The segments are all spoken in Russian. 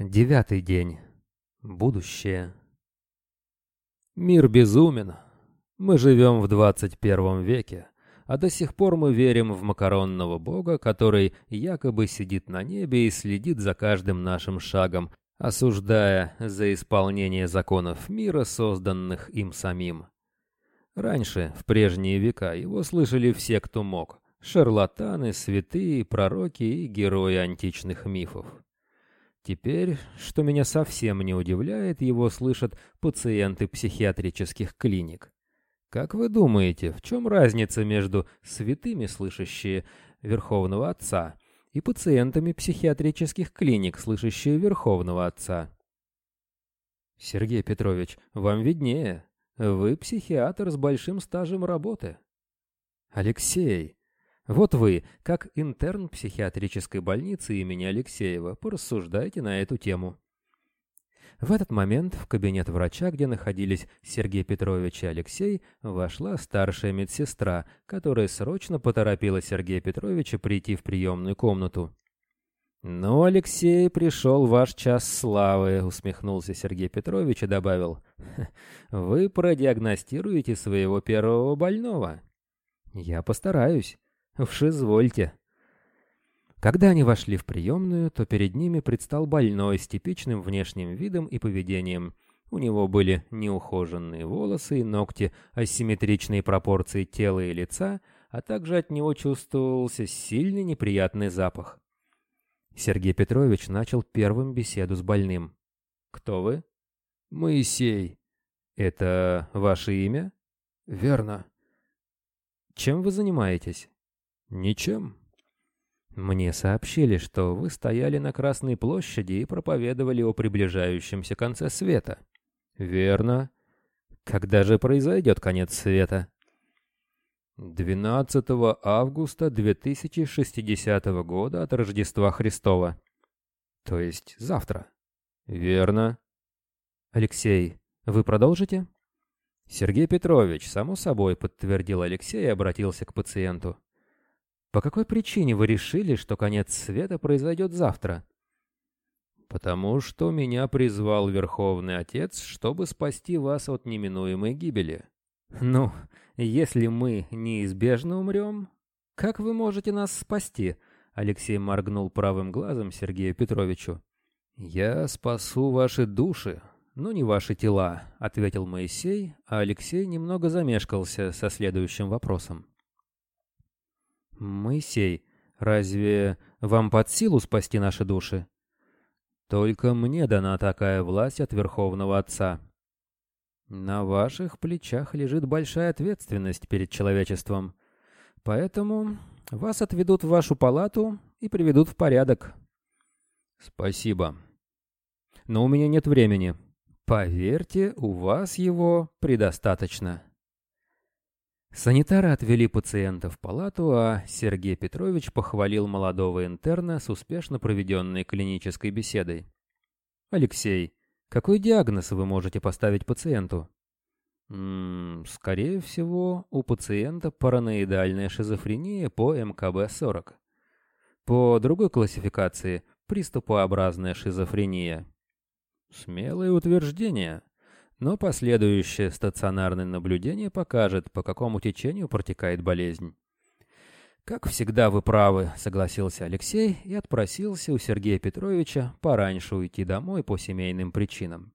Девятый день. Будущее. Мир безумен. Мы живем в 21 веке, а до сих пор мы верим в макаронного бога, который якобы сидит на небе и следит за каждым нашим шагом, осуждая за исполнение законов мира, созданных им самим. Раньше, в прежние века, его слышали все, кто мог. Шарлатаны, святые, пророки и герои античных мифов. Теперь, что меня совсем не удивляет, его слышат пациенты психиатрических клиник. Как вы думаете, в чем разница между святыми, слышащие Верховного Отца, и пациентами психиатрических клиник, слышащие Верховного Отца? Сергей Петрович, вам виднее. Вы психиатр с большим стажем работы. Алексей, вот вы, как интерн психиатрической больницы имени Алексеева, порассуждайте на эту тему. В этот момент в кабинет врача, где находились Сергей Петрович и Алексей, вошла старшая медсестра, которая срочно поторопила Сергея Петровича прийти в приемную комнату. «Ну, Алексей, пришел ваш час славы», — усмехнулся Сергей Петрович и добавил. «Вы продиагностируете своего первого больного». «Я постараюсь». Уж извольте. Когда они вошли в приемную, то перед ними предстал больной с типичным внешним видом и поведением. У него были неухоженные волосы и ногти, асимметричные пропорции тела и лица, а также от него чувствовался сильный неприятный запах. Сергей Петрович начал первым беседу с больным. «Кто вы?» «Моисей». «Это ваше имя?» «Верно». «Чем вы занимаетесь?» «Ничем». «Мне сообщили, что вы стояли на Красной площади и проповедовали о приближающемся конце света». «Верно». «Когда же произойдет конец света?» 12 августа 2060 года от Рождества Христова. То есть завтра. Верно. Алексей, вы продолжите? Сергей Петрович, само собой, подтвердил Алексей и обратился к пациенту. По какой причине вы решили, что конец света произойдет завтра? Потому что меня призвал Верховный Отец, чтобы спасти вас от неминуемой гибели. Ну, если мы неизбежно умрем, как вы можете нас спасти? Алексей моргнул правым глазом Сергею Петровичу. Я спасу ваши души, но не ваши тела, ответил Моисей, а Алексей немного замешкался со следующим вопросом. «Моисей, разве вам под силу спасти наши души?» «Только мне дана такая власть от Верховного Отца». «На ваших плечах лежит большая ответственность перед человечеством, поэтому вас отведут в вашу палату и приведут в порядок». «Спасибо. Но у меня нет времени. Поверьте, у вас его предостаточно». Санитары отвели пациента в палату, а Сергей Петрович похвалил молодого интерна с успешно проведенной клинической беседой. «Алексей, какой диагноз вы можете поставить пациенту?» М -м, «Скорее всего, у пациента параноидальная шизофрения по МКБ-40. По другой классификации – приступообразная шизофрения». «Смелое утверждение», но последующее стационарное наблюдение покажет, по какому течению протекает болезнь. «Как всегда вы правы», — согласился Алексей и отпросился у Сергея Петровича пораньше уйти домой по семейным причинам.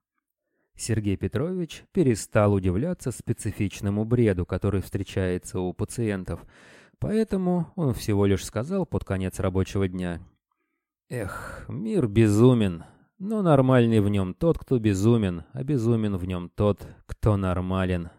Сергей Петрович перестал удивляться специфичному бреду, который встречается у пациентов, поэтому он всего лишь сказал под конец рабочего дня. «Эх, мир безумен, но нормальный в нем тот, кто безумен, а безумен в нем тот, кто нормален.